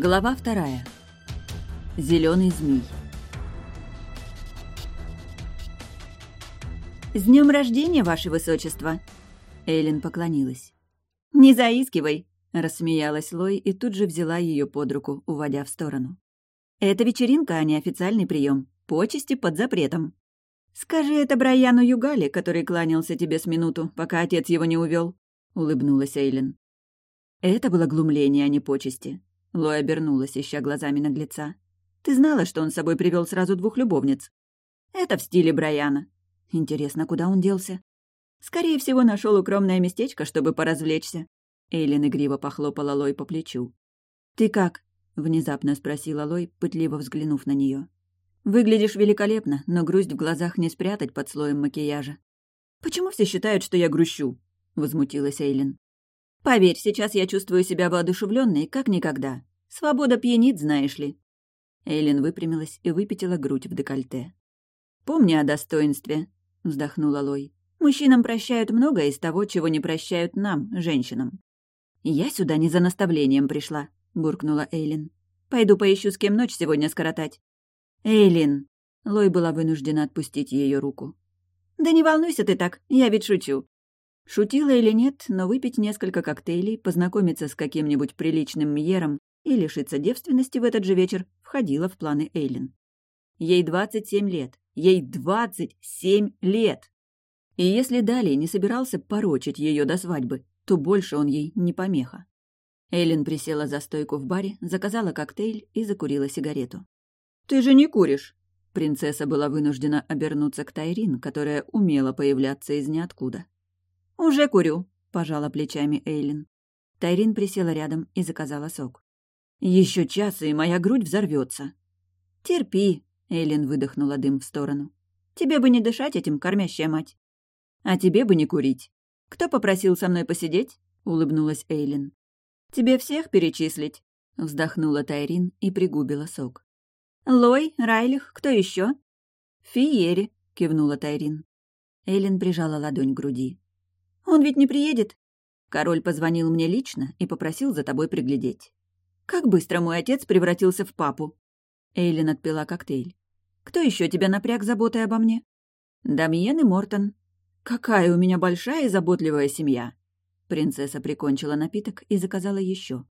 Глава вторая. Зеленый змей. «С днем рождения, Ваше Высочество!» Эйлин поклонилась. «Не заискивай!» — рассмеялась Лой и тут же взяла ее под руку, уводя в сторону. «Это вечеринка, а не официальный прием. Почести под запретом. Скажи это Брайану Югали, который кланялся тебе с минуту, пока отец его не увел, улыбнулась Эйлин. Это было глумление, а не почести. Лой обернулась, ища глазами наглеца. «Ты знала, что он с собой привел сразу двух любовниц?» «Это в стиле Брайана». «Интересно, куда он делся?» «Скорее всего, нашел укромное местечко, чтобы поразвлечься». Эйлин игриво похлопала Лой по плечу. «Ты как?» — внезапно спросила Лой, пытливо взглянув на нее. «Выглядишь великолепно, но грусть в глазах не спрятать под слоем макияжа». «Почему все считают, что я грущу?» — возмутилась Эйлин. Поверь, сейчас я чувствую себя воодушевленной, как никогда. Свобода пьянит, знаешь ли». Эйлин выпрямилась и выпятила грудь в декольте. «Помни о достоинстве», — вздохнула Лой. «Мужчинам прощают многое из того, чего не прощают нам, женщинам». «Я сюда не за наставлением пришла», — буркнула Эйлин. «Пойду поищу, с кем ночь сегодня скоротать». «Эйлин!» — Лой была вынуждена отпустить ее руку. «Да не волнуйся ты так, я ведь шучу. Шутила или нет, но выпить несколько коктейлей, познакомиться с каким-нибудь приличным мьером и лишиться девственности в этот же вечер входило в планы Эйлин. Ей 27 лет. Ей 27 лет! И если далее не собирался порочить ее до свадьбы, то больше он ей не помеха. Эйлин присела за стойку в баре, заказала коктейль и закурила сигарету. «Ты же не куришь!» Принцесса была вынуждена обернуться к Тайрин, которая умела появляться из ниоткуда. «Уже курю», — пожала плечами Эйлин. Тайрин присела рядом и заказала сок. Еще час, и моя грудь взорвется. «Терпи», — Эйлин выдохнула дым в сторону. «Тебе бы не дышать этим, кормящая мать». «А тебе бы не курить». «Кто попросил со мной посидеть?» — улыбнулась Эйлин. «Тебе всех перечислить?» — вздохнула Тайрин и пригубила сок. «Лой, Райлих, кто еще? «Фиери», — кивнула Тайрин. Эйлин прижала ладонь к груди. Он ведь не приедет. Король позвонил мне лично и попросил за тобой приглядеть. Как быстро мой отец превратился в папу. Эйлин отпила коктейль. Кто еще тебя напряг заботой обо мне? Дамиен и Мортон. Какая у меня большая и заботливая семья. Принцесса прикончила напиток и заказала еще.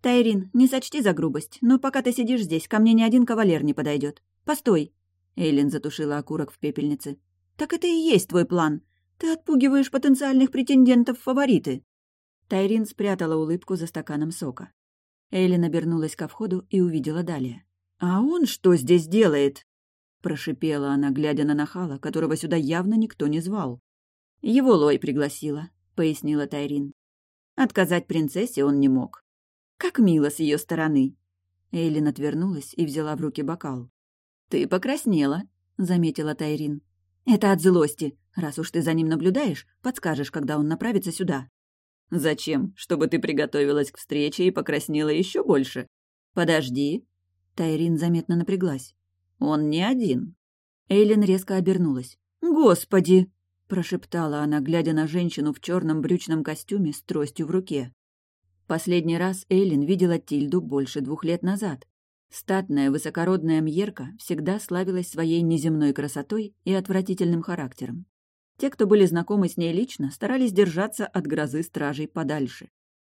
Тайрин, не сочти за грубость, но пока ты сидишь здесь, ко мне ни один кавалер не подойдет. Постой. Эйлин затушила окурок в пепельнице. Так это и есть твой план. Ты отпугиваешь потенциальных претендентов в фавориты». Тайрин спрятала улыбку за стаканом сока. Эйлин обернулась ко входу и увидела далее. «А он что здесь делает?» Прошипела она, глядя на нахала, которого сюда явно никто не звал. «Его Лой пригласила», — пояснила Тайрин. Отказать принцессе он не мог. «Как мило с ее стороны!» Эйлин отвернулась и взяла в руки бокал. «Ты покраснела», — заметила Тайрин. «Это от злости. Раз уж ты за ним наблюдаешь, подскажешь, когда он направится сюда». «Зачем? Чтобы ты приготовилась к встрече и покраснела еще больше?» «Подожди». Тайрин заметно напряглась. «Он не один». Эйлин резко обернулась. «Господи!» — прошептала она, глядя на женщину в черном брючном костюме с тростью в руке. Последний раз Эйлин видела Тильду больше двух лет назад. Статная, высокородная Мьерка всегда славилась своей неземной красотой и отвратительным характером. Те, кто были знакомы с ней лично, старались держаться от грозы стражей подальше.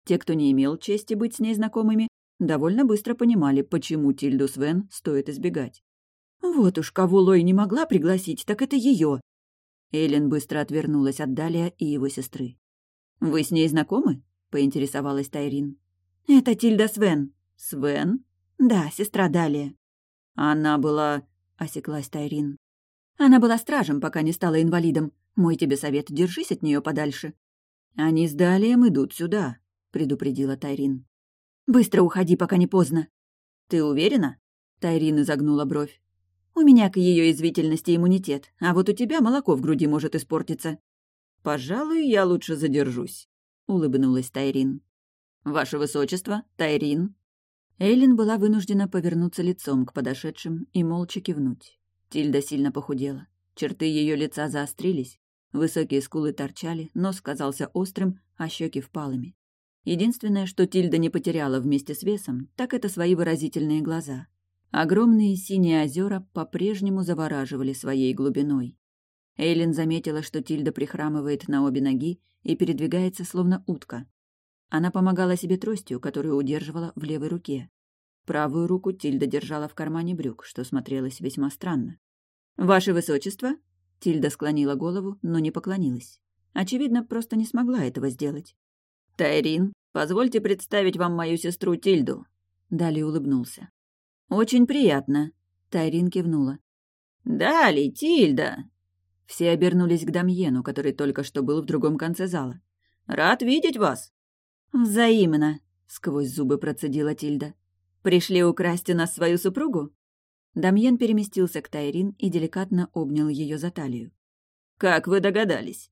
Те, кто не имел чести быть с ней знакомыми, довольно быстро понимали, почему Тильду Свен стоит избегать. «Вот уж кого Лой не могла пригласить, так это ее. Эллен быстро отвернулась от Далия и его сестры. «Вы с ней знакомы?» — поинтересовалась Тайрин. «Это Тильда Свен». «Свен?» «Да, сестра Далия». «Она была...» — осеклась Тайрин. «Она была стражем, пока не стала инвалидом. Мой тебе совет, держись от нее подальше». «Они с Далием идут сюда», — предупредила Тайрин. «Быстро уходи, пока не поздно». «Ты уверена?» Тайрин изогнула бровь. «У меня к ее извительности иммунитет, а вот у тебя молоко в груди может испортиться». «Пожалуй, я лучше задержусь», — улыбнулась Тайрин. «Ваше высочество, Тайрин», Эйлин была вынуждена повернуться лицом к подошедшим и молча кивнуть. Тильда сильно похудела. Черты ее лица заострились, высокие скулы торчали, нос казался острым, а щеки впалыми. Единственное, что Тильда не потеряла вместе с весом, так это свои выразительные глаза. Огромные синие озера по-прежнему завораживали своей глубиной. Эйлин заметила, что Тильда прихрамывает на обе ноги и передвигается словно утка. Она помогала себе тростью, которую удерживала в левой руке. Правую руку Тильда держала в кармане брюк, что смотрелось весьма странно. «Ваше высочество?» Тильда склонила голову, но не поклонилась. Очевидно, просто не смогла этого сделать. «Тайрин, позвольте представить вам мою сестру Тильду», — Дали улыбнулся. «Очень приятно», — Тайрин кивнула. «Дали, Тильда!» Все обернулись к Дамьену, который только что был в другом конце зала. «Рад видеть вас!» «Взаимно!» — сквозь зубы процедила Тильда. «Пришли украсть у нас свою супругу?» Дамьен переместился к Тайрин и деликатно обнял ее за талию. «Как вы догадались?»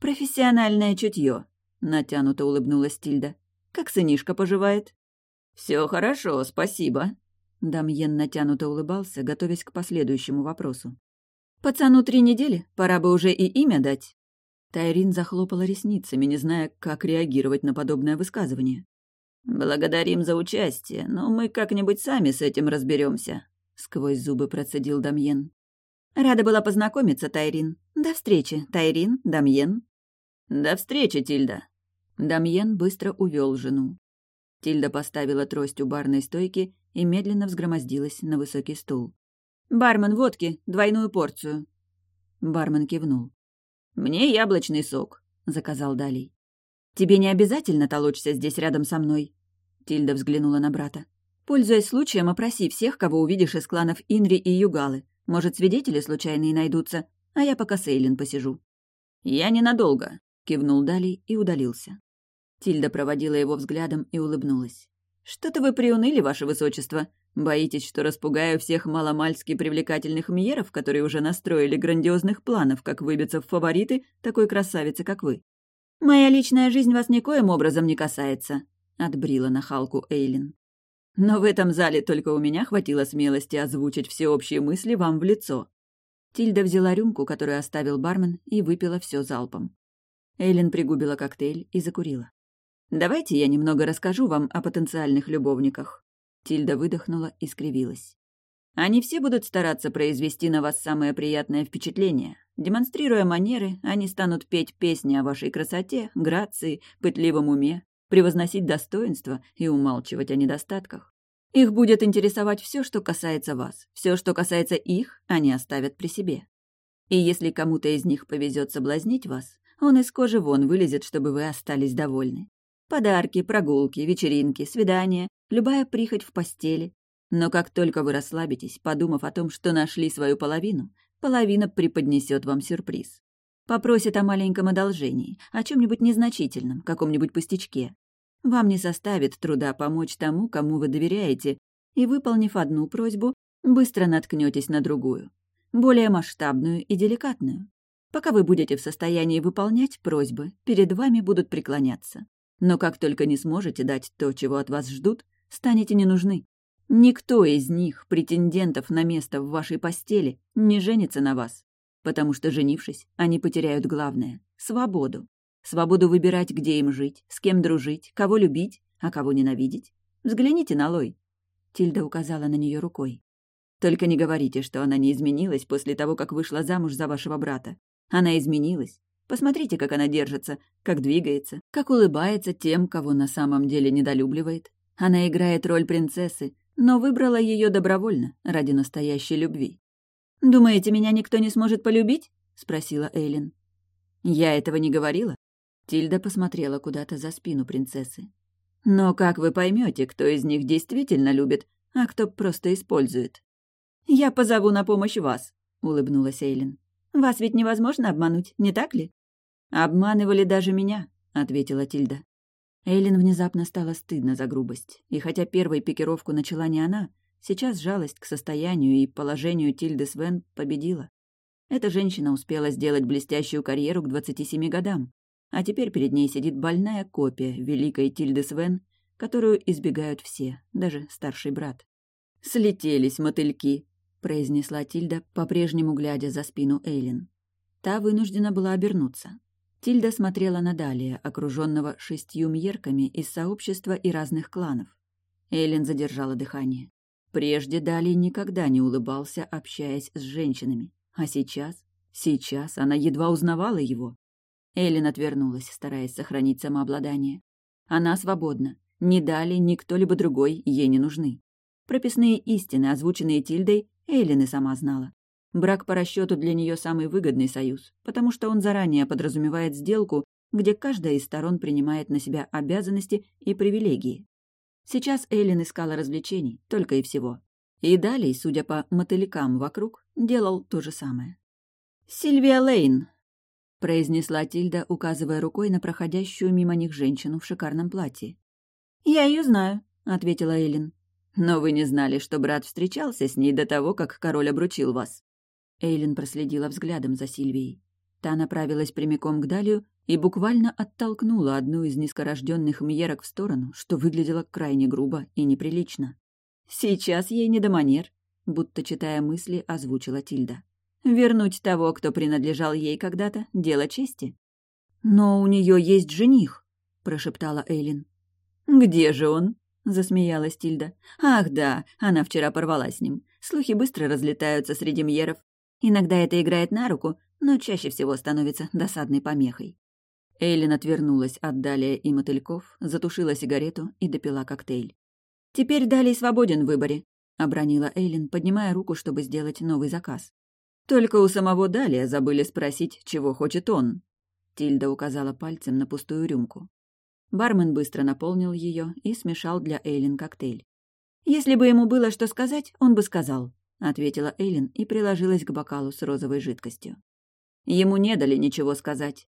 «Профессиональное чутье», — натянуто улыбнулась Тильда. «Как сынишка поживает?» «Все хорошо, спасибо». Дамьен натянуто улыбался, готовясь к последующему вопросу. «Пацану три недели, пора бы уже и имя дать». Тайрин захлопала ресницами, не зная, как реагировать на подобное высказывание. «Благодарим за участие, но мы как-нибудь сами с этим разберемся», — сквозь зубы процедил Дамьен. «Рада была познакомиться, Тайрин. До встречи, Тайрин, Дамьен». «До встречи, Тильда». Дамьен быстро увел жену. Тильда поставила трость у барной стойки и медленно взгромоздилась на высокий стул. «Бармен, водки, двойную порцию». Бармен кивнул. «Мне яблочный сок», — заказал Далей. «Тебе не обязательно толочься здесь рядом со мной», — Тильда взглянула на брата. «Пользуясь случаем, опроси всех, кого увидишь из кланов Инри и Югалы. Может, свидетели случайные найдутся, а я пока с Эйлин посижу». «Я ненадолго», — кивнул Далей и удалился. Тильда проводила его взглядом и улыбнулась. «Что-то вы приуныли, ваше высочество. Боитесь, что распугаю всех маломальски привлекательных мьеров, которые уже настроили грандиозных планов, как выбиться в фавориты такой красавицы, как вы? Моя личная жизнь вас никоим образом не касается», — отбрила нахалку Эйлин. «Но в этом зале только у меня хватило смелости озвучить всеобщие мысли вам в лицо». Тильда взяла рюмку, которую оставил бармен, и выпила все залпом. Эйлин пригубила коктейль и закурила. «Давайте я немного расскажу вам о потенциальных любовниках». Тильда выдохнула и скривилась. Они все будут стараться произвести на вас самое приятное впечатление. Демонстрируя манеры, они станут петь песни о вашей красоте, грации, пытливом уме, превозносить достоинства и умалчивать о недостатках. Их будет интересовать все, что касается вас. Все, что касается их, они оставят при себе. И если кому-то из них повезет соблазнить вас, он из кожи вон вылезет, чтобы вы остались довольны. Подарки, прогулки, вечеринки, свидания, любая прихоть в постели. Но как только вы расслабитесь, подумав о том, что нашли свою половину, половина преподнесет вам сюрприз. Попросит о маленьком одолжении, о чем-нибудь незначительном, каком-нибудь пустячке. Вам не составит труда помочь тому, кому вы доверяете, и, выполнив одну просьбу, быстро наткнетесь на другую, более масштабную и деликатную. Пока вы будете в состоянии выполнять просьбы, перед вами будут преклоняться. Но как только не сможете дать то, чего от вас ждут, станете не нужны. Никто из них, претендентов на место в вашей постели, не женится на вас. Потому что, женившись, они потеряют главное — свободу. Свободу выбирать, где им жить, с кем дружить, кого любить, а кого ненавидеть. Взгляните на Лой. Тильда указала на нее рукой. Только не говорите, что она не изменилась после того, как вышла замуж за вашего брата. Она изменилась, Посмотрите, как она держится, как двигается, как улыбается тем, кого на самом деле недолюбливает. Она играет роль принцессы, но выбрала ее добровольно, ради настоящей любви. «Думаете, меня никто не сможет полюбить?» — спросила Эйлин. «Я этого не говорила». Тильда посмотрела куда-то за спину принцессы. «Но как вы поймете, кто из них действительно любит, а кто просто использует?» «Я позову на помощь вас», — улыбнулась Эйлин. Вас ведь невозможно обмануть, не так ли?» «Обманывали даже меня», — ответила Тильда. Эйлин внезапно стало стыдно за грубость, и хотя первой пикировку начала не она, сейчас жалость к состоянию и положению Тильды Свен победила. Эта женщина успела сделать блестящую карьеру к 27 годам, а теперь перед ней сидит больная копия великой Тильды Свен, которую избегают все, даже старший брат. «Слетелись мотыльки», произнесла Тильда, по-прежнему глядя за спину Эйлин. Та вынуждена была обернуться. Тильда смотрела на Далия, окруженного шестью мьерками из сообщества и разных кланов. Эйлин задержала дыхание. Прежде Далий никогда не улыбался, общаясь с женщинами. А сейчас? Сейчас она едва узнавала его. Эйлин отвернулась, стараясь сохранить самообладание. Она свободна. Ни Дали, ни кто-либо другой ей не нужны. Прописные истины, озвученные Тильдой, Эйлин и сама знала. Брак по расчету для нее самый выгодный союз, потому что он заранее подразумевает сделку, где каждая из сторон принимает на себя обязанности и привилегии. Сейчас Эйлин искала развлечений, только и всего. И далее, судя по мотылькам вокруг, делал то же самое. «Сильвия Лейн!» — произнесла Тильда, указывая рукой на проходящую мимо них женщину в шикарном платье. «Я ее знаю», — ответила Эйлин. «Но вы не знали, что брат встречался с ней до того, как король обручил вас». Эйлин проследила взглядом за Сильвией. Та направилась прямиком к Далию и буквально оттолкнула одну из низкорожденных мьерок в сторону, что выглядело крайне грубо и неприлично. «Сейчас ей не до манер», — будто читая мысли, озвучила Тильда. «Вернуть того, кто принадлежал ей когда-то, — дело чести». «Но у нее есть жених», — прошептала Эйлин. «Где же он?» — засмеялась Тильда. «Ах да, она вчера порвала с ним. Слухи быстро разлетаются среди мьеров. Иногда это играет на руку, но чаще всего становится досадной помехой. Эйлин отвернулась от Далия и мотыльков, затушила сигарету и допила коктейль. «Теперь Далий свободен в выборе», — обронила Эйлин, поднимая руку, чтобы сделать новый заказ. «Только у самого Далия забыли спросить, чего хочет он». Тильда указала пальцем на пустую рюмку. Бармен быстро наполнил ее и смешал для Эйлин коктейль. Если бы ему было что сказать, он бы сказал. — ответила Эйлин и приложилась к бокалу с розовой жидкостью. Ему не дали ничего сказать.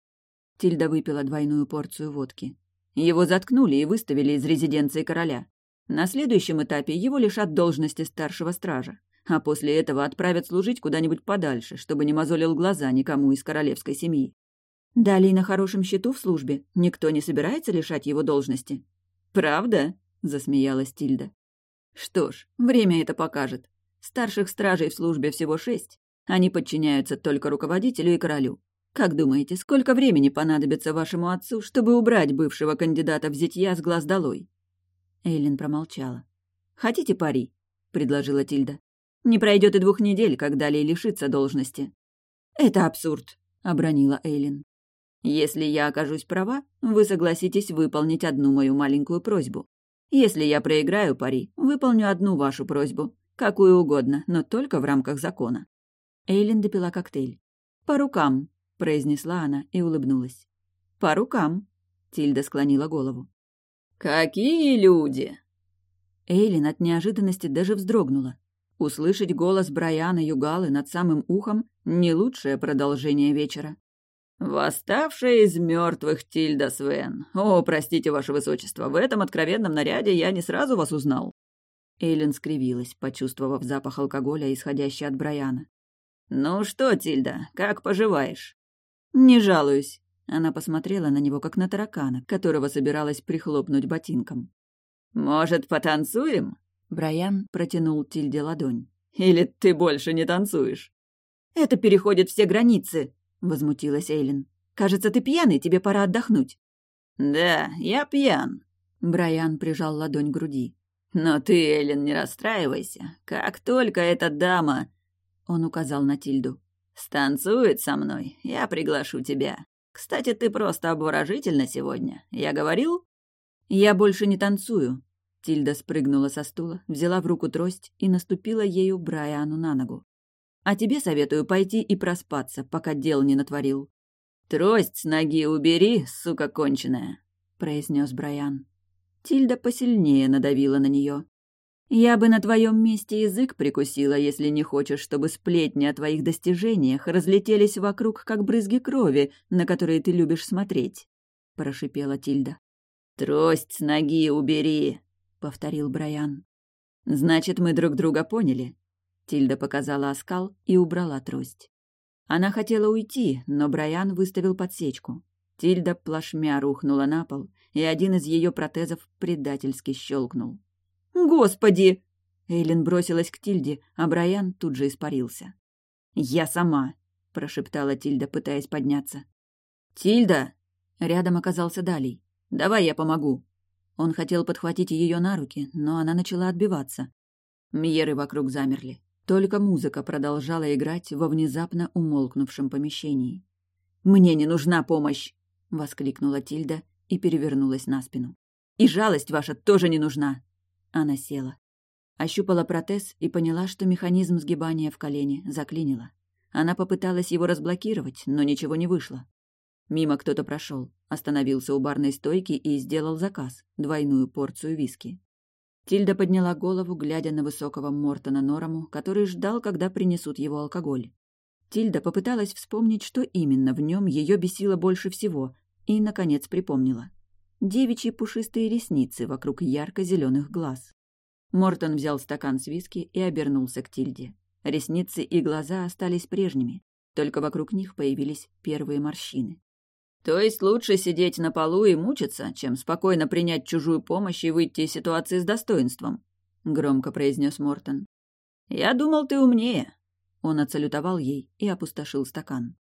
Тильда выпила двойную порцию водки. Его заткнули и выставили из резиденции короля. На следующем этапе его лишат должности старшего стража, а после этого отправят служить куда-нибудь подальше, чтобы не мозолил глаза никому из королевской семьи. Далее на хорошем счету в службе. Никто не собирается лишать его должности. «Правда?» — засмеялась Тильда. «Что ж, время это покажет. Старших стражей в службе всего шесть. Они подчиняются только руководителю и королю. Как думаете, сколько времени понадобится вашему отцу, чтобы убрать бывшего кандидата в зятья с глаз долой?» Эйлин промолчала. «Хотите пари?» — предложила Тильда. «Не пройдет и двух недель, как далее лишится должности». «Это абсурд», — обронила Эйлин. «Если я окажусь права, вы согласитесь выполнить одну мою маленькую просьбу. Если я проиграю пари, выполню одну вашу просьбу. Какую угодно, но только в рамках закона. Эйлин допила коктейль. «По рукам», — произнесла она и улыбнулась. «По рукам», — Тильда склонила голову. «Какие люди!» Эйлин от неожиданности даже вздрогнула. Услышать голос Брайана Югалы над самым ухом — не лучшее продолжение вечера. «Восставшая из мертвых Тильда Свен. О, простите, ваше высочество, в этом откровенном наряде я не сразу вас узнал». Эйлин скривилась, почувствовав запах алкоголя, исходящий от Брайана. «Ну что, Тильда, как поживаешь?» «Не жалуюсь». Она посмотрела на него, как на таракана, которого собиралась прихлопнуть ботинком. «Может, потанцуем?» Брайан протянул Тильде ладонь. «Или ты больше не танцуешь?» «Это переходит все границы», — возмутилась Эйлин. «Кажется, ты пьяный, тебе пора отдохнуть». «Да, я пьян», — Брайан прижал ладонь к груди. Но ты, Эллен, не расстраивайся. Как только эта дама...» Он указал на Тильду. «Станцует со мной, я приглашу тебя. Кстати, ты просто обворожительна сегодня. Я говорил?» «Я больше не танцую». Тильда спрыгнула со стула, взяла в руку трость и наступила ею Брайану на ногу. «А тебе советую пойти и проспаться, пока дел не натворил». «Трость с ноги убери, сука конченая», — произнес Брайан. Тильда посильнее надавила на нее. «Я бы на твоем месте язык прикусила, если не хочешь, чтобы сплетни о твоих достижениях разлетелись вокруг, как брызги крови, на которые ты любишь смотреть», — прошипела Тильда. «Трость с ноги убери», — повторил Брайан. «Значит, мы друг друга поняли». Тильда показала оскал и убрала трость. Она хотела уйти, но Брайан выставил подсечку. Тильда плашмя рухнула на пол, и один из ее протезов предательски щелкнул. «Господи!» Эйлин бросилась к Тильде, а Брайан тут же испарился. «Я сама», — прошептала Тильда, пытаясь подняться. «Тильда!» Рядом оказался Далей. «Давай я помогу». Он хотел подхватить ее на руки, но она начала отбиваться. Мьеры вокруг замерли. Только музыка продолжала играть во внезапно умолкнувшем помещении. «Мне не нужна помощь!» — воскликнула Тильда и перевернулась на спину. «И жалость ваша тоже не нужна!» Она села. Ощупала протез и поняла, что механизм сгибания в колене заклинило. Она попыталась его разблокировать, но ничего не вышло. Мимо кто-то прошел, остановился у барной стойки и сделал заказ — двойную порцию виски. Тильда подняла голову, глядя на высокого Мортона Норому, который ждал, когда принесут его алкоголь. Тильда попыталась вспомнить, что именно в нем ее бесило больше всего, и, наконец, припомнила. Девичьи пушистые ресницы вокруг ярко-зеленых глаз. Мортон взял стакан с виски и обернулся к Тильде. Ресницы и глаза остались прежними, только вокруг них появились первые морщины. То есть лучше сидеть на полу и мучиться, чем спокойно принять чужую помощь и выйти из ситуации с достоинством, громко произнес Мортон. Я думал, ты умнее. Он отсалютовал ей и опустошил стакан.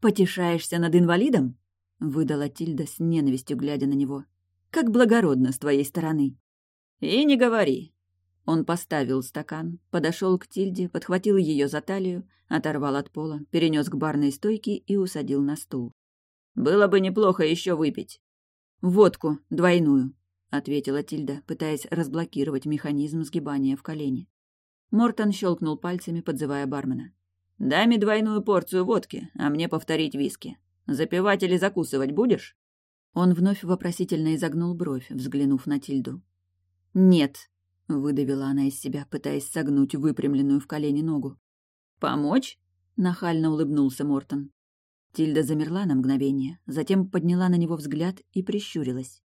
Потешаешься над инвалидом? выдала Тильда с ненавистью, глядя на него. Как благородно с твоей стороны. И не говори. Он поставил стакан, подошел к Тильде, подхватил ее за талию, оторвал от пола, перенес к барной стойке и усадил на стул. Было бы неплохо еще выпить. Водку, двойную, ответила Тильда, пытаясь разблокировать механизм сгибания в колене. Мортон щелкнул пальцами, подзывая бармена. «Дай двойную порцию водки, а мне повторить виски. Запивать или закусывать будешь?» Он вновь вопросительно изогнул бровь, взглянув на Тильду. «Нет», — выдавила она из себя, пытаясь согнуть выпрямленную в колене ногу. «Помочь?» — нахально улыбнулся Мортон. Тильда замерла на мгновение, затем подняла на него взгляд и прищурилась.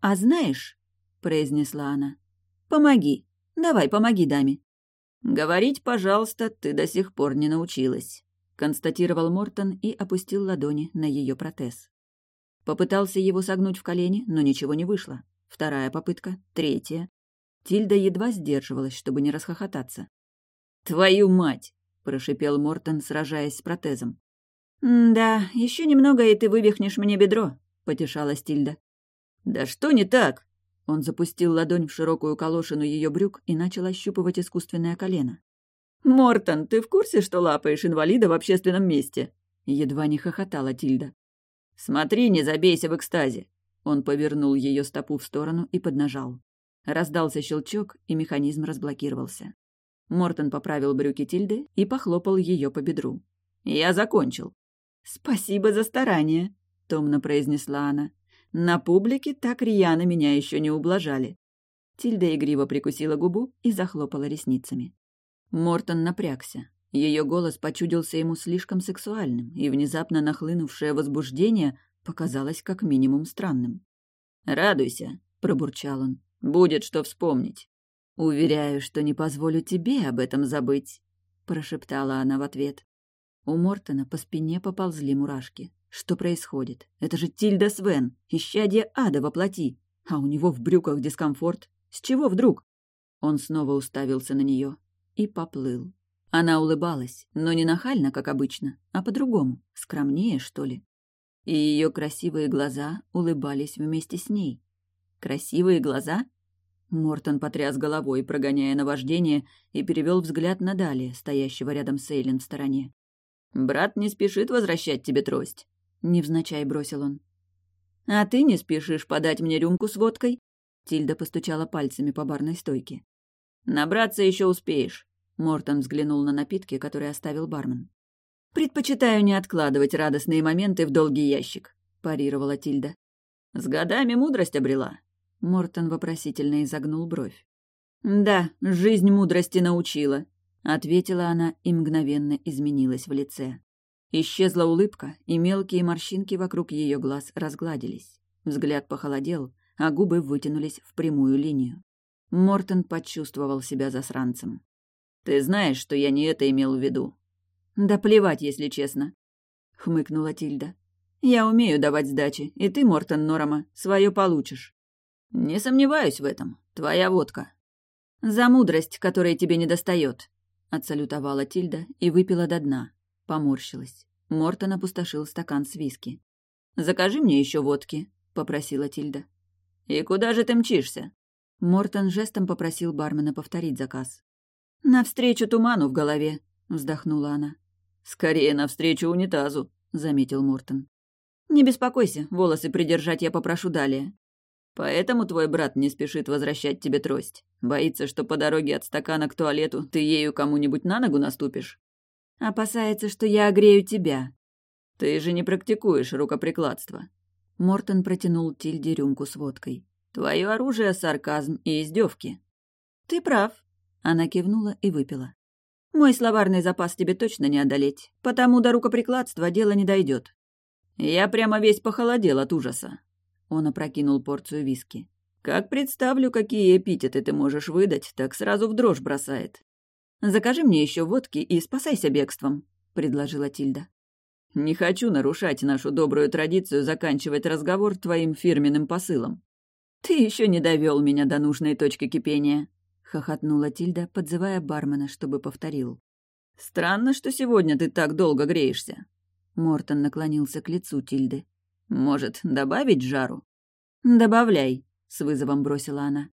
«А знаешь», — произнесла она, — «помоги, давай, помоги даме». «Говорить, пожалуйста, ты до сих пор не научилась», — констатировал Мортон и опустил ладони на ее протез. Попытался его согнуть в колени, но ничего не вышло. Вторая попытка, третья. Тильда едва сдерживалась, чтобы не расхохотаться. «Твою мать!» — прошипел Мортон, сражаясь с протезом. «Да, еще немного, и ты вывихнешь мне бедро», — потешалась Тильда. «Да что не так?» Он запустил ладонь в широкую колошину ее брюк и начал ощупывать искусственное колено. «Мортон, ты в курсе, что лапаешь инвалида в общественном месте?» Едва не хохотала Тильда. «Смотри, не забейся в экстазе!» Он повернул ее стопу в сторону и поднажал. Раздался щелчок, и механизм разблокировался. Мортон поправил брюки Тильды и похлопал ее по бедру. «Я закончил. «Спасибо за старание», — томно произнесла она. «На публике так рьяно меня еще не ублажали». Тильда игриво прикусила губу и захлопала ресницами. Мортон напрягся. Ее голос почудился ему слишком сексуальным, и внезапно нахлынувшее возбуждение показалось как минимум странным. «Радуйся», — пробурчал он. «Будет что вспомнить». «Уверяю, что не позволю тебе об этом забыть», — прошептала она в ответ. У Мортона по спине поползли мурашки. Что происходит? Это же Тильда Свен, исчадие ада воплоти. А у него в брюках дискомфорт. С чего вдруг? Он снова уставился на нее и поплыл. Она улыбалась, но не нахально, как обычно, а по-другому, скромнее, что ли. И ее красивые глаза улыбались вместе с ней. Красивые глаза? Мортон потряс головой, прогоняя наваждение, и перевел взгляд на Дали, стоящего рядом с Эйлин в стороне. «Брат не спешит возвращать тебе трость», — невзначай бросил он. «А ты не спешишь подать мне рюмку с водкой?» Тильда постучала пальцами по барной стойке. «Набраться еще успеешь», — Мортон взглянул на напитки, которые оставил бармен. «Предпочитаю не откладывать радостные моменты в долгий ящик», — парировала Тильда. «С годами мудрость обрела». Мортон вопросительно изогнул бровь. «Да, жизнь мудрости научила», — ответила она и мгновенно изменилась в лице. Исчезла улыбка, и мелкие морщинки вокруг ее глаз разгладились. Взгляд похолодел, а губы вытянулись в прямую линию. Мортон почувствовал себя засранцем. «Ты знаешь, что я не это имел в виду?» «Да плевать, если честно», — хмыкнула Тильда. «Я умею давать сдачи, и ты, Мортон Норама, свое получишь». «Не сомневаюсь в этом. Твоя водка». «За мудрость, которой тебе не достает. Отсалютовала Тильда и выпила до дна. Поморщилась. Мортон опустошил стакан с виски. Закажи мне еще водки», — попросила Тильда. «И куда же ты мчишься?» Мортон жестом попросил бармена повторить заказ. «Навстречу туману в голове», — вздохнула она. «Скорее навстречу унитазу», — заметил Мортон. «Не беспокойся, волосы придержать я попрошу далее. Поэтому твой брат не спешит возвращать тебе трость. Боится, что по дороге от стакана к туалету ты ею кому-нибудь на ногу наступишь. Опасается, что я огрею тебя. Ты же не практикуешь рукоприкладство. Мортон протянул Тильде рюмку с водкой. Твое оружие — сарказм и издевки. Ты прав. Она кивнула и выпила. Мой словарный запас тебе точно не одолеть, потому до рукоприкладства дело не дойдет. Я прямо весь похолодел от ужаса. Он опрокинул порцию виски. «Как представлю, какие эпитеты ты можешь выдать, так сразу в дрожь бросает. Закажи мне еще водки и спасайся бегством», — предложила Тильда. «Не хочу нарушать нашу добрую традицию заканчивать разговор твоим фирменным посылом. Ты еще не довел меня до нужной точки кипения», — хохотнула Тильда, подзывая бармена, чтобы повторил. «Странно, что сегодня ты так долго греешься». Мортон наклонился к лицу Тильды. Может, добавить жару? Добавляй, с вызовом бросила она.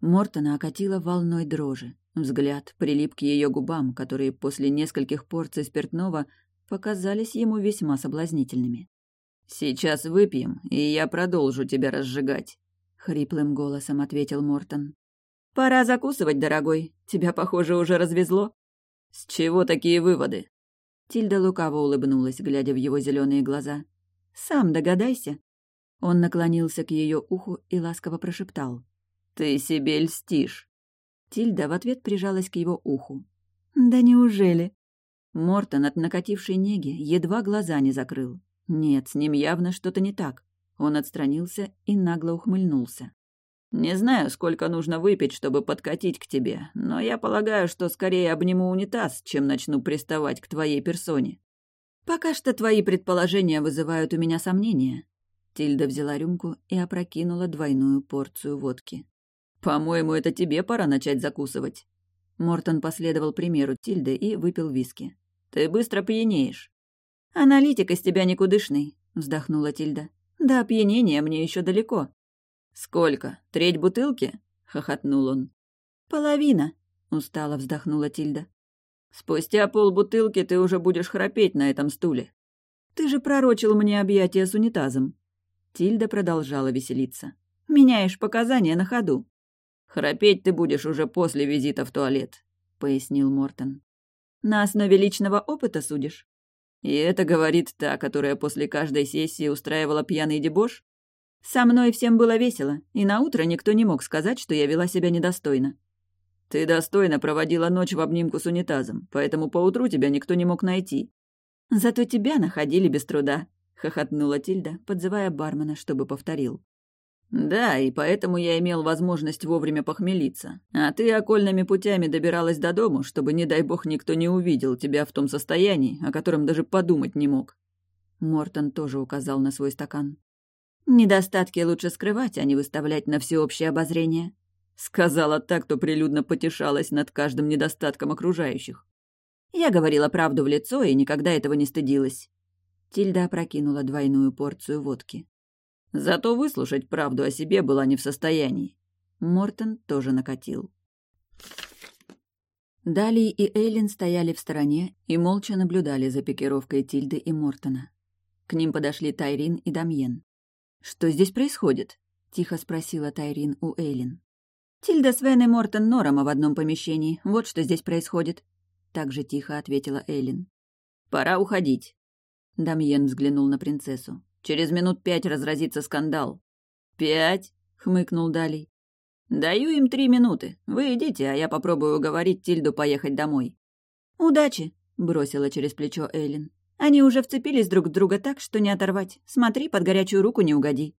Мортона окатила волной дрожи. Взгляд прилип к ее губам, которые после нескольких порций спиртного показались ему весьма соблазнительными. «Сейчас выпьем, и я продолжу тебя разжигать», — хриплым голосом ответил Мортон. «Пора закусывать, дорогой. Тебя, похоже, уже развезло». «С чего такие выводы?» Тильда лукаво улыбнулась, глядя в его зеленые глаза. Сам догадайся». Он наклонился к ее уху и ласково прошептал. «Ты себе льстишь». Тильда в ответ прижалась к его уху. «Да неужели?» Мортон от накатившей неги едва глаза не закрыл. Нет, с ним явно что-то не так. Он отстранился и нагло ухмыльнулся. «Не знаю, сколько нужно выпить, чтобы подкатить к тебе, но я полагаю, что скорее обниму унитаз, чем начну приставать к твоей персоне». «Пока что твои предположения вызывают у меня сомнения». Тильда взяла рюмку и опрокинула двойную порцию водки. «По-моему, это тебе пора начать закусывать». Мортон последовал примеру Тильды и выпил виски. «Ты быстро пьянеешь». «Аналитик из тебя никудышный», — вздохнула Тильда. «Да опьянения мне еще далеко». «Сколько? Треть бутылки?» — хохотнул он. «Половина», — устало вздохнула Тильда. Спустя полбутылки ты уже будешь храпеть на этом стуле. Ты же пророчил мне объятия с унитазом. Тильда продолжала веселиться. Меняешь показания на ходу. Храпеть ты будешь уже после визита в туалет, пояснил Мортон. На основе личного опыта судишь? И это говорит та, которая после каждой сессии устраивала пьяный дебош? Со мной всем было весело, и на утро никто не мог сказать, что я вела себя недостойно. Ты достойно проводила ночь в обнимку с унитазом, поэтому поутру тебя никто не мог найти. Зато тебя находили без труда, хохотнула Тильда, подзывая бармена, чтобы повторил. Да, и поэтому я имел возможность вовремя похмелиться. А ты окольными путями добиралась до дому, чтобы, не дай бог, никто не увидел тебя в том состоянии, о котором даже подумать не мог. Мортон тоже указал на свой стакан. Недостатки лучше скрывать, а не выставлять на всеобщее обозрение. Сказала так, то прилюдно потешалась над каждым недостатком окружающих. Я говорила правду в лицо и никогда этого не стыдилась. Тильда опрокинула двойную порцию водки. Зато выслушать правду о себе была не в состоянии. Мортон тоже накатил. Дали и Эйлин стояли в стороне и молча наблюдали за пикировкой Тильды и Мортона. К ним подошли Тайрин и Дамьен. «Что здесь происходит?» — тихо спросила Тайрин у Эйлин. «Тильда Свен и Мортон Норома в одном помещении. Вот что здесь происходит», — так же тихо ответила Эллин. «Пора уходить». Дамьен взглянул на принцессу. «Через минут пять разразится скандал». «Пять?» — хмыкнул Далей. «Даю им три минуты. Вы идите, а я попробую уговорить Тильду поехать домой». «Удачи!» — бросила через плечо Эйлин. «Они уже вцепились друг в друга так, что не оторвать. Смотри, под горячую руку не угоди».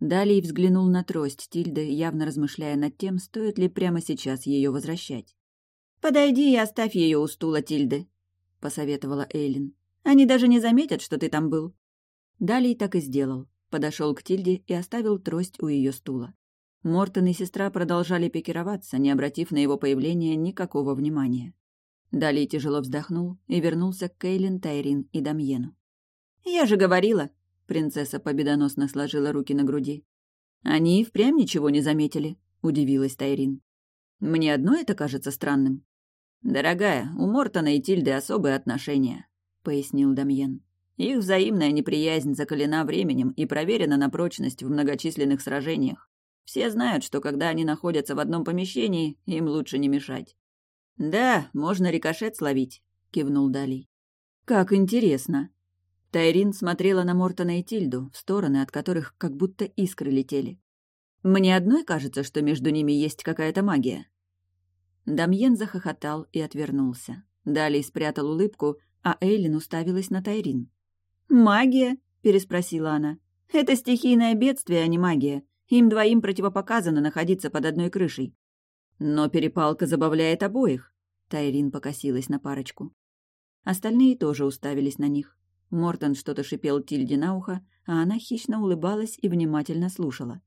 Далее взглянул на трость Тильды, явно размышляя над тем, стоит ли прямо сейчас ее возвращать. «Подойди и оставь ее у стула Тильды», — посоветовала Эйлин. «Они даже не заметят, что ты там был». Далее так и сделал. Подошел к Тильде и оставил трость у ее стула. Мортон и сестра продолжали пикироваться, не обратив на его появление никакого внимания. Далее тяжело вздохнул и вернулся к Кейлин, Тайрин и Дамьену. «Я же говорила!» Принцесса победоносно сложила руки на груди. «Они и впрямь ничего не заметили», — удивилась Тайрин. «Мне одно это кажется странным». «Дорогая, у Мортона и Тильды особые отношения», — пояснил Дамьен. «Их взаимная неприязнь закалена временем и проверена на прочность в многочисленных сражениях. Все знают, что когда они находятся в одном помещении, им лучше не мешать». «Да, можно рикошет словить», — кивнул Далий. «Как интересно», Тайрин смотрела на Мортона и Тильду, в стороны от которых как будто искры летели. «Мне одной кажется, что между ними есть какая-то магия». Дамьен захохотал и отвернулся. Далее спрятал улыбку, а Эйлин уставилась на Тайрин. «Магия?» — переспросила она. «Это стихийное бедствие, а не магия. Им двоим противопоказано находиться под одной крышей». «Но перепалка забавляет обоих», — Тайрин покосилась на парочку. Остальные тоже уставились на них. Мортон что-то шипел Тильде на ухо, а она хищно улыбалась и внимательно слушала.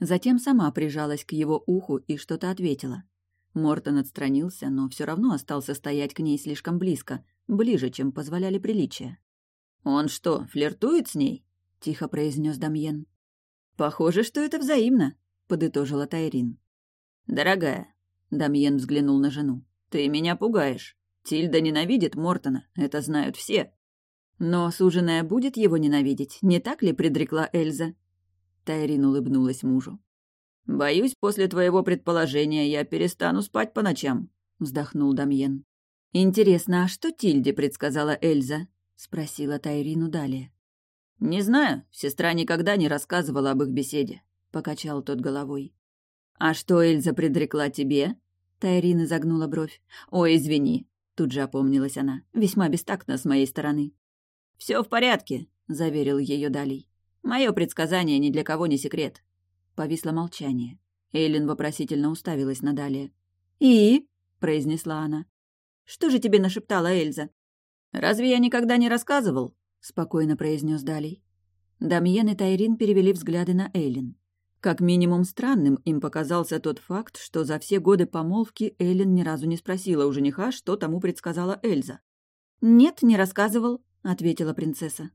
Затем сама прижалась к его уху и что-то ответила. Мортон отстранился, но все равно остался стоять к ней слишком близко, ближе, чем позволяли приличия. «Он что, флиртует с ней?» — тихо произнес Дамьен. «Похоже, что это взаимно», — подытожила Тайрин. «Дорогая», — Дамьен взглянул на жену, — «ты меня пугаешь. Тильда ненавидит Мортона, это знают все. Но суженая будет его ненавидеть, не так ли предрекла Эльза? Тайрин улыбнулась мужу. «Боюсь, после твоего предположения я перестану спать по ночам», — вздохнул Дамьен. «Интересно, а что Тильде предсказала Эльза?» — спросила Тайрину далее. «Не знаю, сестра никогда не рассказывала об их беседе», — покачал тот головой. «А что Эльза предрекла тебе?» Тайрин изогнула бровь. «Ой, извини», — тут же опомнилась она. «Весьма бестактно с моей стороны». Все в порядке», — заверил ее Далий. «Мое предсказание ни для кого не секрет». Повисло молчание. Эйлин вопросительно уставилась на Далия. «И?» — произнесла она. «Что же тебе нашептала Эльза?» «Разве я никогда не рассказывал?» — спокойно произнес Далий. Дамьен и Тайрин перевели взгляды на Эйлин. Как минимум странным им показался тот факт, что за все годы помолвки Эйлин ни разу не спросила у жениха, что тому предсказала Эльза. «Нет, не рассказывал», — ответила принцесса.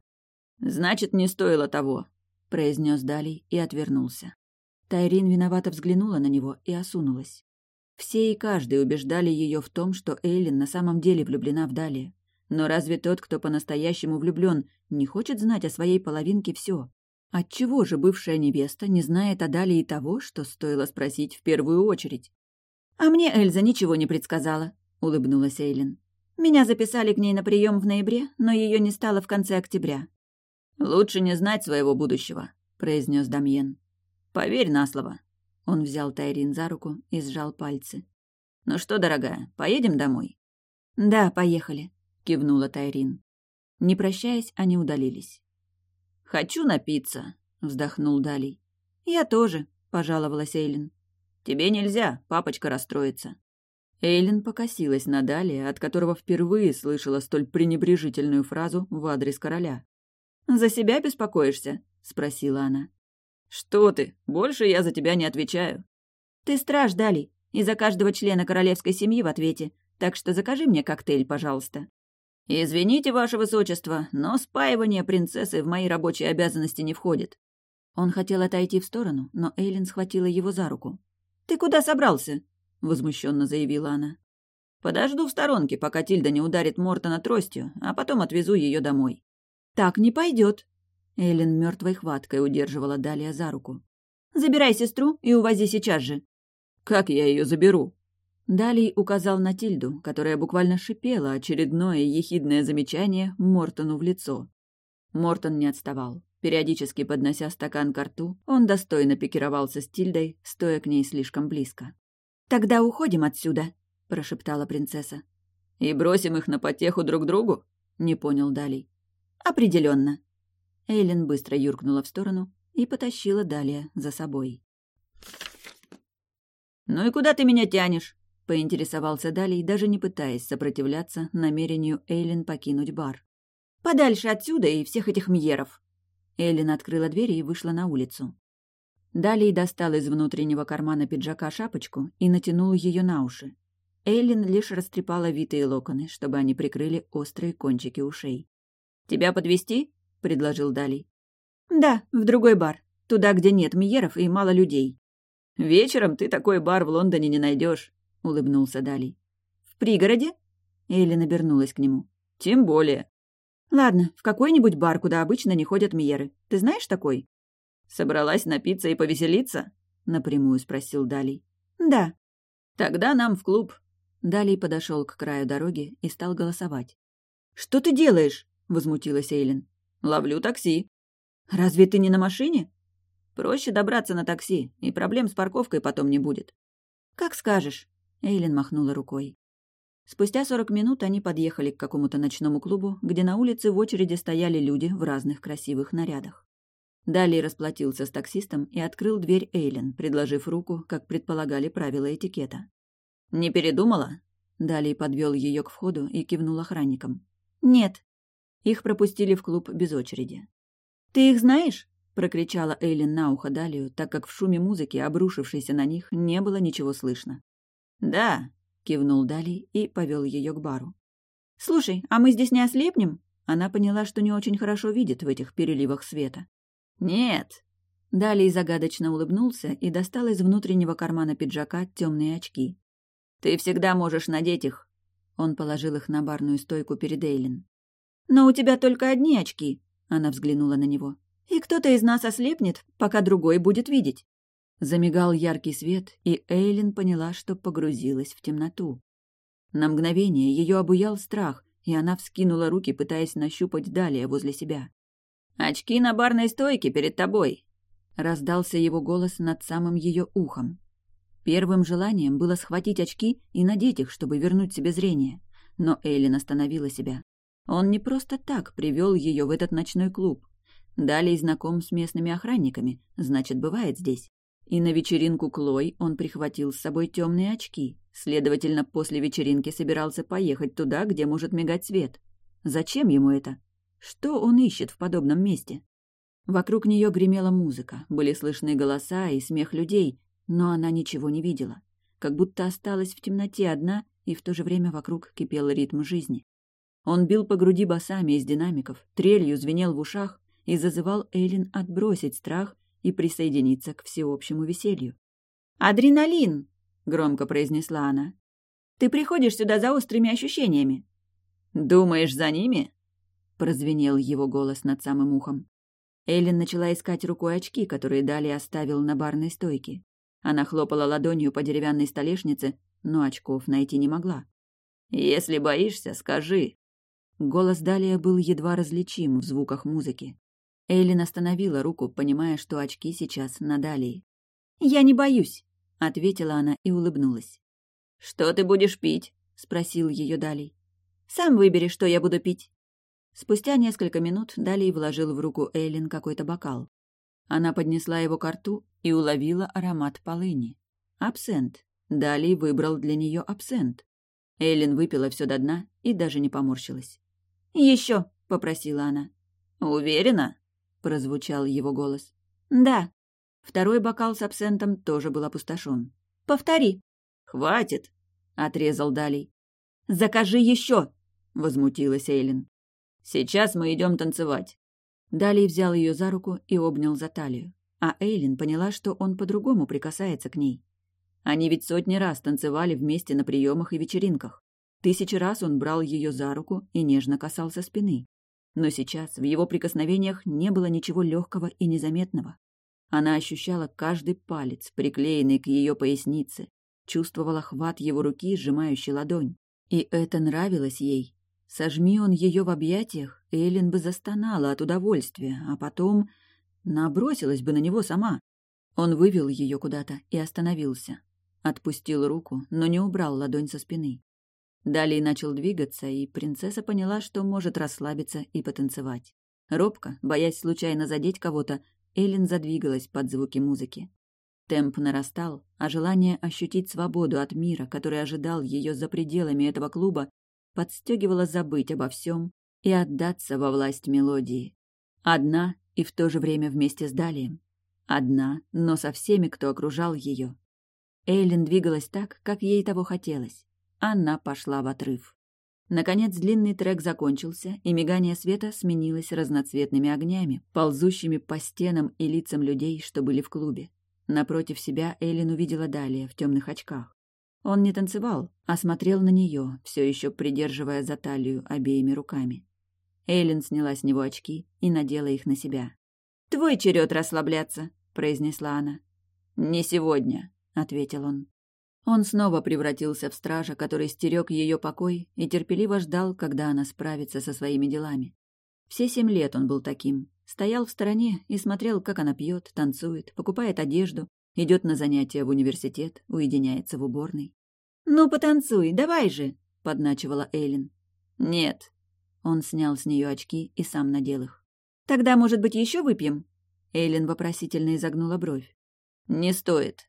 «Значит, не стоило того», — произнес Далий и отвернулся. Тайрин виновато взглянула на него и осунулась. Все и каждый убеждали ее в том, что Эйлин на самом деле влюблена в Далия. Но разве тот, кто по-настоящему влюблен, не хочет знать о своей половинке все? Отчего же бывшая невеста не знает о Далии того, что стоило спросить в первую очередь? «А мне Эльза ничего не предсказала», — улыбнулась Эйлин. Меня записали к ней на прием в ноябре, но ее не стало в конце октября. «Лучше не знать своего будущего», — произнес Дамьен. «Поверь на слово». Он взял Тайрин за руку и сжал пальцы. «Ну что, дорогая, поедем домой?» «Да, поехали», — кивнула Тайрин. Не прощаясь, они удалились. «Хочу напиться», — вздохнул Далий. «Я тоже», — пожаловалась Эйлин. «Тебе нельзя, папочка расстроится». Эйлин покосилась на Далия, от которого впервые слышала столь пренебрежительную фразу в адрес короля. «За себя беспокоишься?» — спросила она. «Что ты? Больше я за тебя не отвечаю». «Ты страж, Дали, и за каждого члена королевской семьи в ответе, так что закажи мне коктейль, пожалуйста». «Извините, ваше высочество, но спаивание принцессы в мои рабочие обязанности не входит». Он хотел отойти в сторону, но Эйлин схватила его за руку. «Ты куда собрался?» Возмущенно заявила она. Подожду в сторонке, пока Тильда не ударит Мортона тростью, а потом отвезу ее домой. Так не пойдет. Эллен мертвой хваткой удерживала Далия за руку. Забирай сестру и увози сейчас же. Как я ее заберу? Далий указал на Тильду, которая буквально шипела очередное ехидное замечание Мортону в лицо. Мортон не отставал. Периодически поднося стакан к рту, он достойно пикировался с Тильдой, стоя к ней слишком близко. «Тогда уходим отсюда», — прошептала принцесса. «И бросим их на потеху друг другу?» — не понял Далей. «Определенно». Эйлин быстро юркнула в сторону и потащила Далия за собой. «Ну и куда ты меня тянешь?» — поинтересовался Далей, даже не пытаясь сопротивляться намерению Эйлин покинуть бар. «Подальше отсюда и всех этих мьеров!» Эйлин открыла дверь и вышла на улицу. Далее достал из внутреннего кармана пиджака шапочку и натянул ее на уши. Эйлин лишь растрепала витые локоны, чтобы они прикрыли острые кончики ушей. «Тебя подвести? предложил Далей. «Да, в другой бар. Туда, где нет Миеров и мало людей». «Вечером ты такой бар в Лондоне не найдешь, улыбнулся Далий. «В пригороде?» Элли набернулась к нему. «Тем более». «Ладно, в какой-нибудь бар, куда обычно не ходят Миеры. Ты знаешь такой?» «Собралась напиться и повеселиться?» — напрямую спросил Далий. «Да». «Тогда нам в клуб». Далий подошел к краю дороги и стал голосовать. «Что ты делаешь?» — возмутилась Эйлин. «Ловлю такси». «Разве ты не на машине?» «Проще добраться на такси, и проблем с парковкой потом не будет». «Как скажешь», — Эйлин махнула рукой. Спустя сорок минут они подъехали к какому-то ночному клубу, где на улице в очереди стояли люди в разных красивых нарядах. Далее расплатился с таксистом и открыл дверь Эйлен, предложив руку, как предполагали правила этикета. «Не передумала?» Далее подвел ее к входу и кивнул охранникам. «Нет». Их пропустили в клуб без очереди. «Ты их знаешь?» — прокричала Эйлин на ухо Далию, так как в шуме музыки, обрушившейся на них, не было ничего слышно. «Да», — кивнул Дали и повел ее к бару. «Слушай, а мы здесь не ослепнем?» Она поняла, что не очень хорошо видит в этих переливах света. «Нет». Далее загадочно улыбнулся и достал из внутреннего кармана пиджака темные очки. «Ты всегда можешь надеть их». Он положил их на барную стойку перед Эйлин. «Но у тебя только одни очки», — она взглянула на него. «И кто-то из нас ослепнет, пока другой будет видеть». Замигал яркий свет, и Эйлин поняла, что погрузилась в темноту. На мгновение ее обуял страх, и она вскинула руки, пытаясь нащупать далее возле себя. «Очки на барной стойке перед тобой!» Раздался его голос над самым ее ухом. Первым желанием было схватить очки и надеть их, чтобы вернуть себе зрение. Но Эйлин остановила себя. Он не просто так привел ее в этот ночной клуб. Далее знаком с местными охранниками, значит, бывает здесь. И на вечеринку Клой он прихватил с собой темные очки. Следовательно, после вечеринки собирался поехать туда, где может мигать свет. Зачем ему это? Что он ищет в подобном месте? Вокруг нее гремела музыка, были слышны голоса и смех людей, но она ничего не видела. Как будто осталась в темноте одна, и в то же время вокруг кипел ритм жизни. Он бил по груди басами из динамиков, трелью звенел в ушах и зазывал Эйлин отбросить страх и присоединиться к всеобщему веселью. «Адреналин!» — громко произнесла она. «Ты приходишь сюда за острыми ощущениями». «Думаешь, за ними?» Прозвенел его голос над самым ухом. Эллен начала искать рукой очки, которые Дали оставил на барной стойке. Она хлопала ладонью по деревянной столешнице, но очков найти не могла. «Если боишься, скажи». Голос Далия был едва различим в звуках музыки. Эйлин остановила руку, понимая, что очки сейчас на Далии. «Я не боюсь», — ответила она и улыбнулась. «Что ты будешь пить?» — спросил ее Далий. «Сам выбери, что я буду пить». Спустя несколько минут Далей вложил в руку Эйлин какой-то бокал. Она поднесла его к рту и уловила аромат полыни. Абсент. Далей выбрал для нее абсент. Эйлин выпила все до дна и даже не поморщилась. Еще, попросила она. «Уверена?» — прозвучал его голос. «Да». Второй бокал с абсентом тоже был опустошен. «Повтори». «Хватит», — отрезал Далей. «Закажи еще!» — возмутилась Эйлин. Сейчас мы идем танцевать». Далее взял ее за руку и обнял за талию. А Эйлин поняла, что он по-другому прикасается к ней. Они ведь сотни раз танцевали вместе на приемах и вечеринках. Тысячи раз он брал ее за руку и нежно касался спины. Но сейчас в его прикосновениях не было ничего легкого и незаметного. Она ощущала каждый палец, приклеенный к ее пояснице, чувствовала хват его руки, сжимающий ладонь. И это нравилось ей, Сожми он ее в объятиях, Эллен бы застонала от удовольствия, а потом набросилась бы на него сама. Он вывел ее куда-то и остановился. Отпустил руку, но не убрал ладонь со спины. Далее начал двигаться, и принцесса поняла, что может расслабиться и потанцевать. Робко, боясь случайно задеть кого-то, Эллен задвигалась под звуки музыки. Темп нарастал, а желание ощутить свободу от мира, который ожидал ее за пределами этого клуба, подстегивала забыть обо всем и отдаться во власть мелодии. Одна и в то же время вместе с Далием. Одна, но со всеми, кто окружал ее. Эйлин двигалась так, как ей того хотелось. Она пошла в отрыв. Наконец длинный трек закончился, и мигание света сменилось разноцветными огнями, ползущими по стенам и лицам людей, что были в клубе. Напротив себя Эйлин увидела Далия в темных очках. Он не танцевал, а смотрел на нее, все еще придерживая за талию обеими руками. Эйлин сняла с него очки и надела их на себя. «Твой черед расслабляться», — произнесла она. «Не сегодня», — ответил он. Он снова превратился в стража, который стерег ее покой и терпеливо ждал, когда она справится со своими делами. Все семь лет он был таким. Стоял в стороне и смотрел, как она пьет, танцует, покупает одежду, идет на занятия в университет, уединяется в уборной. «Ну, потанцуй, давай же!» — подначивала Эйлин. «Нет». Он снял с нее очки и сам надел их. «Тогда, может быть, еще выпьем?» Эйлин вопросительно изогнула бровь. «Не стоит»,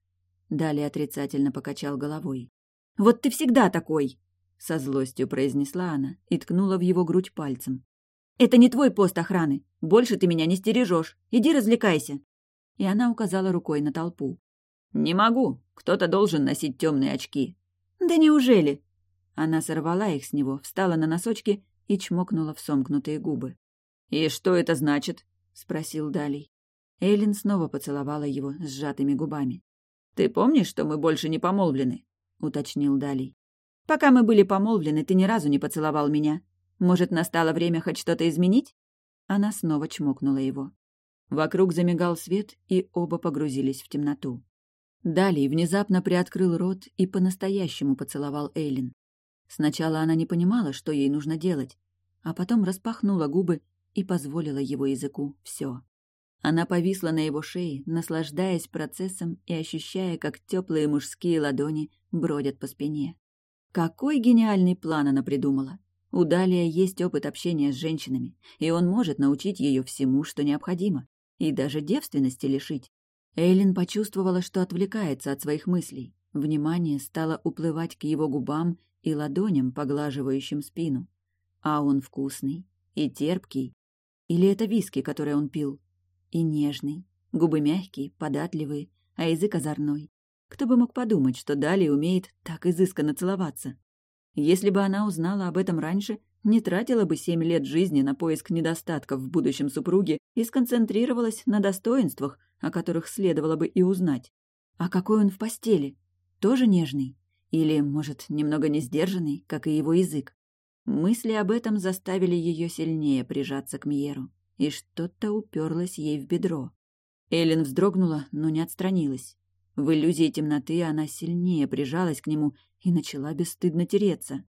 Далее отрицательно покачал головой. «Вот ты всегда такой!» Со злостью произнесла она и ткнула в его грудь пальцем. «Это не твой пост охраны. Больше ты меня не стережешь. Иди развлекайся!» И она указала рукой на толпу. «Не могу. Кто-то должен носить темные очки». «Да неужели?» Она сорвала их с него, встала на носочки и чмокнула в сомкнутые губы. «И что это значит?» — спросил Далей. Эйлин снова поцеловала его сжатыми губами. «Ты помнишь, что мы больше не помолвлены?» — уточнил Далей. «Пока мы были помолвлены, ты ни разу не поцеловал меня. Может, настало время хоть что-то изменить?» Она снова чмокнула его. Вокруг замигал свет, и оба погрузились в темноту. Далей внезапно приоткрыл рот и по-настоящему поцеловал Эйлин. Сначала она не понимала, что ей нужно делать, а потом распахнула губы и позволила его языку все. Она повисла на его шее, наслаждаясь процессом и ощущая, как теплые мужские ладони бродят по спине. Какой гениальный план она придумала! У Далия есть опыт общения с женщинами, и он может научить ее всему, что необходимо, и даже девственности лишить. Эйлин почувствовала, что отвлекается от своих мыслей. Внимание стало уплывать к его губам и ладоням, поглаживающим спину. А он вкусный и терпкий. Или это виски, который он пил? и нежный, губы мягкие, податливые, а язык озорной. Кто бы мог подумать, что Дали умеет так изысканно целоваться? Если бы она узнала об этом раньше, не тратила бы семь лет жизни на поиск недостатков в будущем супруге и сконцентрировалась на достоинствах, о которых следовало бы и узнать. А какой он в постели? Тоже нежный? Или, может, немного несдержанный, как и его язык? Мысли об этом заставили ее сильнее прижаться к Мьеру и что-то уперлось ей в бедро. Эллен вздрогнула, но не отстранилась. В иллюзии темноты она сильнее прижалась к нему и начала бесстыдно тереться.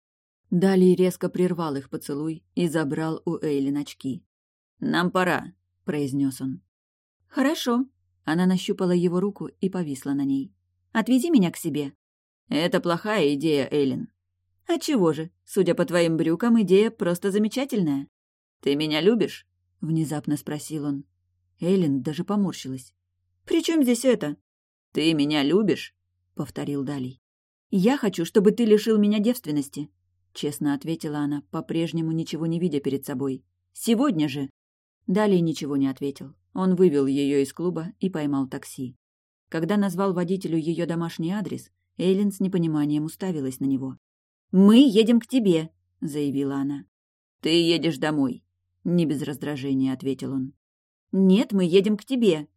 Далее резко прервал их поцелуй и забрал у Эйлин очки. «Нам пора», — произнес он. «Хорошо». Она нащупала его руку и повисла на ней. «Отвези меня к себе». «Это плохая идея, Эйлин». «А чего же? Судя по твоим брюкам, идея просто замечательная». «Ты меня любишь?» — внезапно спросил он. Эллен даже поморщилась. «При чем здесь это?» «Ты меня любишь?» — повторил Далей. «Я хочу, чтобы ты лишил меня девственности», — честно ответила она, по-прежнему ничего не видя перед собой. «Сегодня же!» Далее ничего не ответил. Он вывел ее из клуба и поймал такси. Когда назвал водителю ее домашний адрес, Эйлин с непониманием уставилась на него. «Мы едем к тебе», — заявила она. «Ты едешь домой», не без раздражения ответил он. «Нет, мы едем к тебе».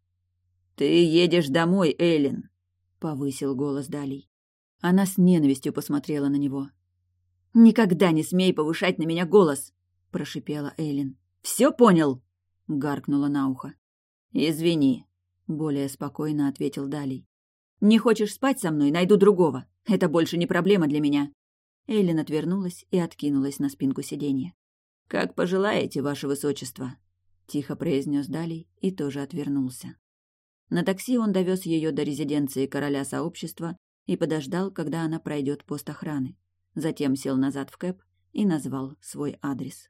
«Ты едешь домой, Эллен», — повысил голос Далей. Она с ненавистью посмотрела на него. «Никогда не смей повышать на меня голос!» — прошипела Эйлин. «Все понял?» — гаркнула на ухо. «Извини», — более спокойно ответил Далей. «Не хочешь спать со мной? Найду другого. Это больше не проблема для меня». Эйлин отвернулась и откинулась на спинку сиденья. «Как пожелаете, ваше высочество», — тихо произнес Далей и тоже отвернулся. На такси он довез ее до резиденции короля сообщества и подождал, когда она пройдет пост охраны. Затем сел назад в кэп и назвал свой адрес.